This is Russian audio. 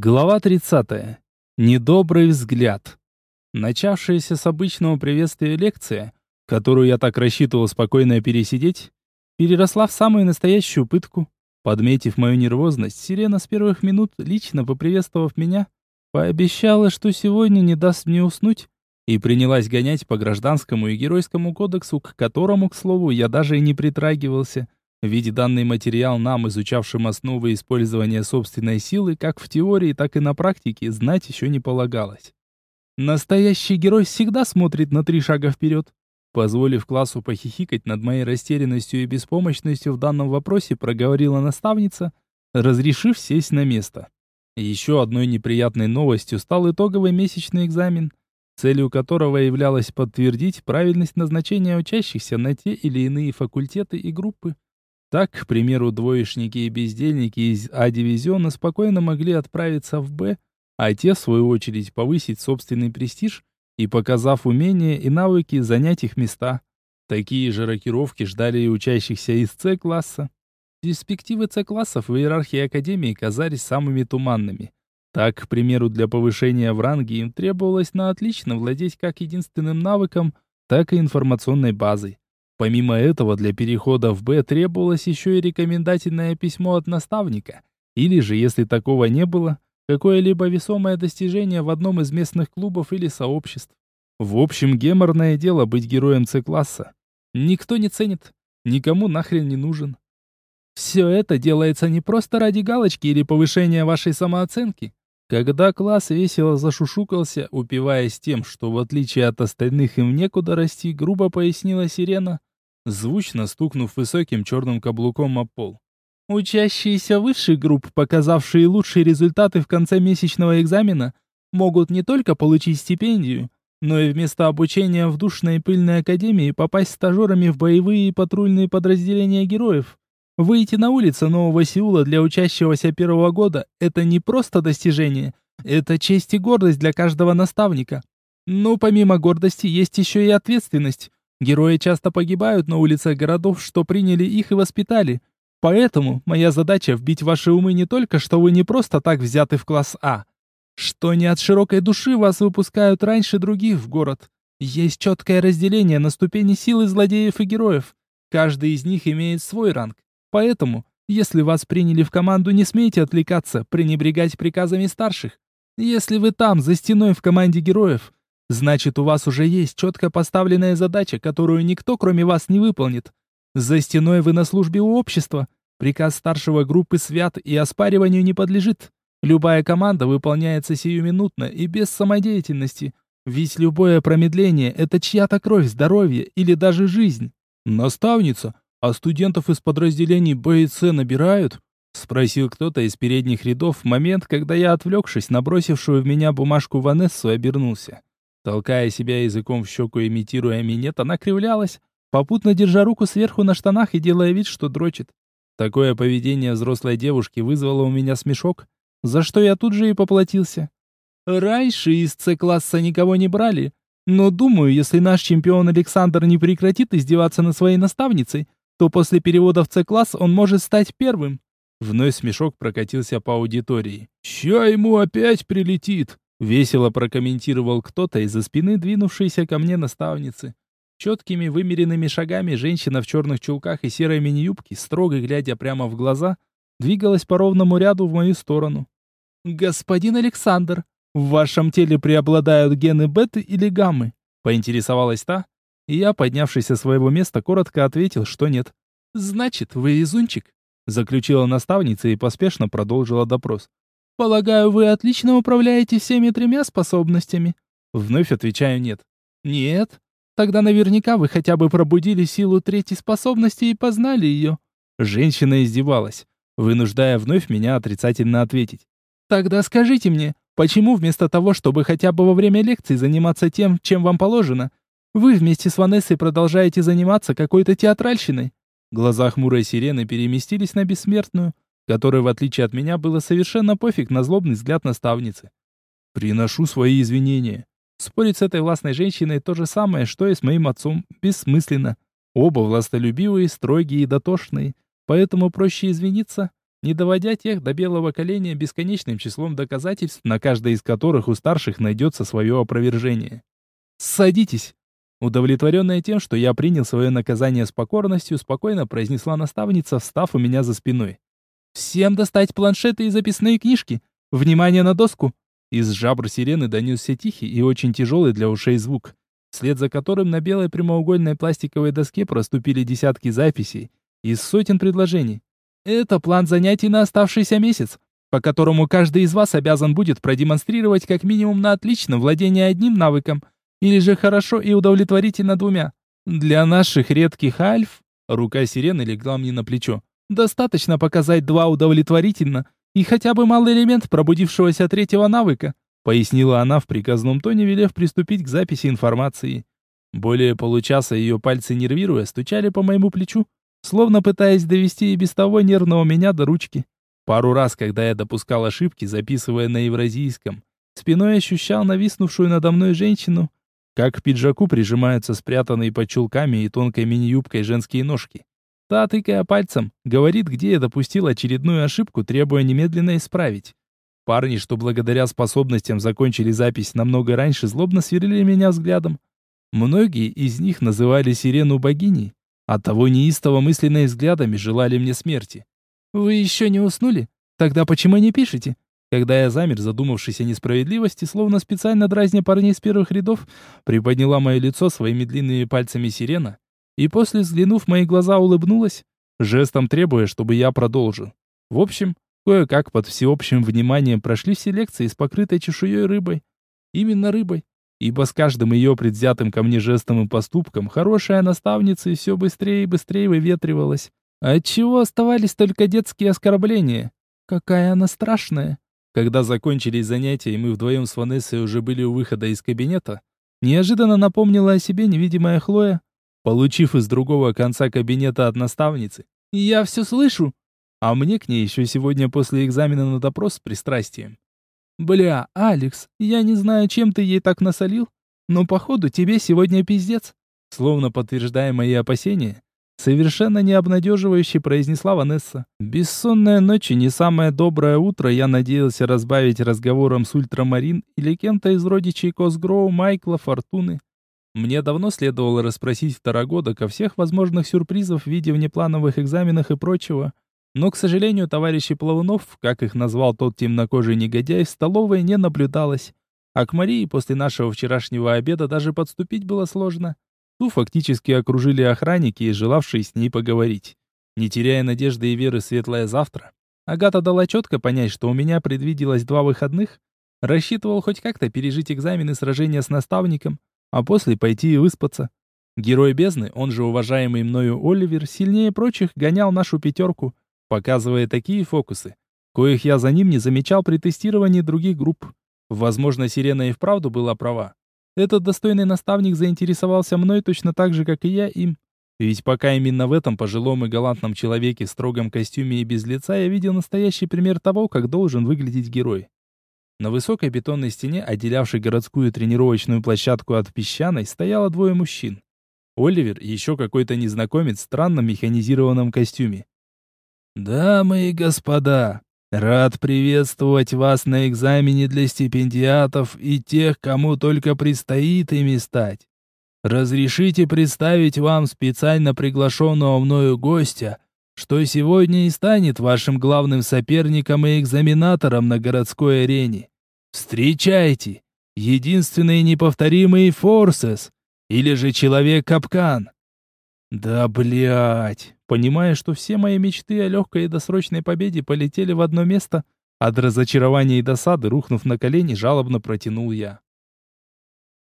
Глава 30. Недобрый взгляд. Начавшаяся с обычного приветствия лекция, которую я так рассчитывал спокойно пересидеть, переросла в самую настоящую пытку. Подметив мою нервозность, Сирена с первых минут, лично поприветствовав меня, пообещала, что сегодня не даст мне уснуть, и принялась гонять по гражданскому и геройскому кодексу, к которому, к слову, я даже и не притрагивался – ведь данный материал нам, изучавшим основы использования собственной силы, как в теории, так и на практике, знать еще не полагалось. Настоящий герой всегда смотрит на три шага вперед. Позволив классу похихикать над моей растерянностью и беспомощностью в данном вопросе, проговорила наставница, разрешив сесть на место. Еще одной неприятной новостью стал итоговый месячный экзамен, целью которого являлось подтвердить правильность назначения учащихся на те или иные факультеты и группы. Так, к примеру, двоечники и бездельники из А-дивизиона спокойно могли отправиться в Б, а те, в свою очередь, повысить собственный престиж и, показав умения и навыки, занять их места. Такие же рокировки ждали и учащихся из С-класса. Перспективы С-классов в иерархии Академии казались самыми туманными. Так, к примеру, для повышения в ранге им требовалось на отлично владеть как единственным навыком, так и информационной базой. Помимо этого, для перехода в Б требовалось еще и рекомендательное письмо от наставника, или же, если такого не было, какое-либо весомое достижение в одном из местных клубов или сообществ. В общем, геморное дело быть героем С-класса. Никто не ценит, никому нахрен не нужен. Все это делается не просто ради галочки или повышения вашей самооценки. Когда класс весело зашушукался, упиваясь тем, что в отличие от остальных им некуда расти, грубо пояснила Сирена, звучно стукнув высоким черным каблуком об пол. Учащиеся высших групп, показавшие лучшие результаты в конце месячного экзамена, могут не только получить стипендию, но и вместо обучения в душной и пыльной академии попасть стажерами в боевые и патрульные подразделения героев. Выйти на улицы Нового Сеула для учащегося первого года – это не просто достижение, это честь и гордость для каждого наставника. Но помимо гордости есть еще и ответственность. Герои часто погибают на улицах городов, что приняли их и воспитали. Поэтому моя задача вбить в ваши умы не только, что вы не просто так взяты в класс А, что не от широкой души вас выпускают раньше других в город. Есть четкое разделение на ступени силы злодеев и героев. Каждый из них имеет свой ранг. Поэтому, если вас приняли в команду, не смейте отвлекаться, пренебрегать приказами старших. Если вы там, за стеной в команде героев, Значит, у вас уже есть четко поставленная задача, которую никто, кроме вас, не выполнит. За стеной вы на службе у общества. Приказ старшего группы свят и оспариванию не подлежит. Любая команда выполняется сиюминутно и без самодеятельности. Ведь любое промедление – это чья-то кровь, здоровье или даже жизнь. Наставница, а студентов из подразделений Б и С набирают? Спросил кто-то из передних рядов в момент, когда я, отвлекшись на бросившую в меня бумажку Ванессу, обернулся. Толкая себя языком в щеку, имитируя минет, она кривлялась, попутно держа руку сверху на штанах и делая вид, что дрочит. Такое поведение взрослой девушки вызвало у меня смешок, за что я тут же и поплатился. Раньше из С-класса никого не брали, но думаю, если наш чемпион Александр не прекратит издеваться над своей наставницей, то после перевода в С-класс он может стать первым. Вновь смешок прокатился по аудитории. «Ща ему опять прилетит!» Весело прокомментировал кто-то из-за спины двинувшейся ко мне наставницы. Четкими вымеренными шагами женщина в черных чулках и серой мини-юбке, строго глядя прямо в глаза, двигалась по ровному ряду в мою сторону. «Господин Александр, в вашем теле преобладают гены беты или гаммы?» поинтересовалась та, и я, поднявшись со своего места, коротко ответил, что нет. «Значит, вы везунчик», заключила наставница и поспешно продолжила допрос. Полагаю, вы отлично управляете всеми тремя способностями. Вновь отвечаю нет. Нет. Тогда наверняка вы хотя бы пробудили силу третьей способности и познали ее. Женщина издевалась, вынуждая вновь меня отрицательно ответить. Тогда скажите мне, почему вместо того, чтобы хотя бы во время лекции заниматься тем, чем вам положено, вы вместе с Ванессой продолжаете заниматься какой-то театральщиной? Глаза хмурой сирены переместились на бессмертную, которой, в отличие от меня, было совершенно пофиг на злобный взгляд наставницы. Приношу свои извинения. Спорить с этой властной женщиной то же самое, что и с моим отцом, бессмысленно. Оба властолюбивые, строгие и дотошные, поэтому проще извиниться, не доводя тех до белого коленя бесконечным числом доказательств, на каждой из которых у старших найдется свое опровержение. «Садитесь!» Удовлетворенная тем, что я принял свое наказание с покорностью, спокойно произнесла наставница, встав у меня за спиной. «Всем достать планшеты и записные книжки! Внимание на доску!» Из жабр сирены донесся тихий и очень тяжелый для ушей звук, вслед за которым на белой прямоугольной пластиковой доске проступили десятки записей из сотен предложений. Это план занятий на оставшийся месяц, по которому каждый из вас обязан будет продемонстрировать как минимум на отлично владение одним навыком, или же хорошо и удовлетворительно двумя. Для наших редких альф, рука сирены легла мне на плечо, достаточно показать два удовлетворительно и хотя бы малый элемент пробудившегося третьего навыка, пояснила она в приказном тоне, велев приступить к записи информации. Более получаса ее пальцы нервируя стучали по моему плечу, словно пытаясь довести и без того нервного меня до ручки. Пару раз, когда я допускал ошибки, записывая на евразийском, спиной ощущал нависнувшую надо мной женщину, как к пиджаку прижимаются спрятанные под чулками и тонкой мини-юбкой женские ножки. Та, тыкая пальцем, говорит, где я допустил очередную ошибку, требуя немедленно исправить. Парни, что благодаря способностям закончили запись намного раньше, злобно сверлили меня взглядом. Многие из них называли сирену богиней, Оттого неистово мысленными взглядами желали мне смерти. «Вы еще не уснули? Тогда почему не пишете?» Когда я замер, задумавшись о несправедливости, словно специально дразня парней с первых рядов, приподняла мое лицо своими длинными пальцами сирена, и после, взглянув в мои глаза, улыбнулась, жестом требуя, чтобы я продолжил. В общем, кое-как под всеобщим вниманием прошли все лекции с покрытой чешуей рыбой. Именно рыбой ибо с каждым ее предвзятым ко мне жестом и поступком хорошая наставница все быстрее и быстрее выветривалась. Отчего оставались только детские оскорбления? Какая она страшная. Когда закончились занятия, и мы вдвоем с Ванессой уже были у выхода из кабинета, неожиданно напомнила о себе невидимая Хлоя, получив из другого конца кабинета от наставницы. «Я все слышу!» А мне к ней еще сегодня после экзамена на допрос с пристрастием. «Бля, Алекс, я не знаю, чем ты ей так насолил, но походу тебе сегодня пиздец». Словно подтверждая мои опасения, совершенно не обнадеживающе произнесла Ванесса. «Бессонная ночь и не самое доброе утро я надеялся разбавить разговором с Ультрамарин или кем-то из родичей Косгроу, Майкла, Фортуны. Мне давно следовало расспросить второгодок всех возможных сюрпризов в виде внеплановых экзаменов и прочего, но, к сожалению, товарищей Плавунов, как их назвал тот темнокожий негодяй, в столовой не наблюдалось. А к Марии после нашего вчерашнего обеда даже подступить было сложно. Ту фактически окружили охранники желавшие с ней поговорить. Не теряя надежды и веры светлое завтра, Агата дала четко понять, что у меня предвиделось два выходных, рассчитывал хоть как-то пережить экзамены сражения с наставником, а после пойти и выспаться. Герой бездны, он же уважаемый мною Оливер, сильнее прочих гонял нашу пятерку — показывая такие фокусы, коих я за ним не замечал при тестировании других групп. Возможно, Сирена и вправду была права. Этот достойный наставник заинтересовался мной точно так же, как и я им. Ведь пока именно в этом пожилом и галантном человеке в строгом костюме и без лица я видел настоящий пример того, как должен выглядеть герой. На высокой бетонной стене, отделявшей городскую тренировочную площадку от песчаной, стояло двое мужчин. Оливер и еще какой-то незнакомец в странном механизированном костюме. «Дамы и господа, рад приветствовать вас на экзамене для стипендиатов и тех, кому только предстоит ими стать. Разрешите представить вам специально приглашенного мною гостя, что сегодня и станет вашим главным соперником и экзаменатором на городской арене. Встречайте, единственный неповторимый Форсес, или же Человек-капкан. Да блять! Понимая, что все мои мечты о легкой и досрочной победе полетели в одно место, от разочарования и досады, рухнув на колени, жалобно протянул я.